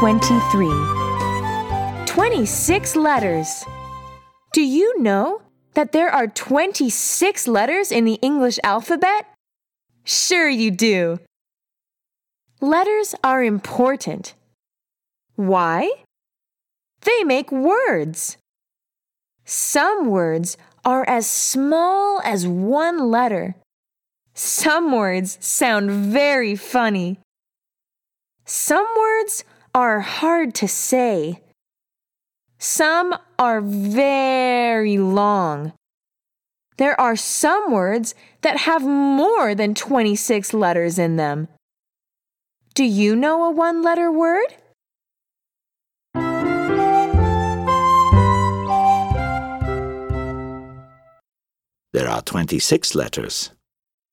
23. 26 letters. Do you know that there are 26 letters in the English alphabet? Sure, you do. Letters are important. Why? They make words. Some words are as small as one letter. Some words sound very funny. Some words are hard to say. Some are very long. There are some words that have more than 26 letters in them. Do you know a one letter word? There are 26 letters.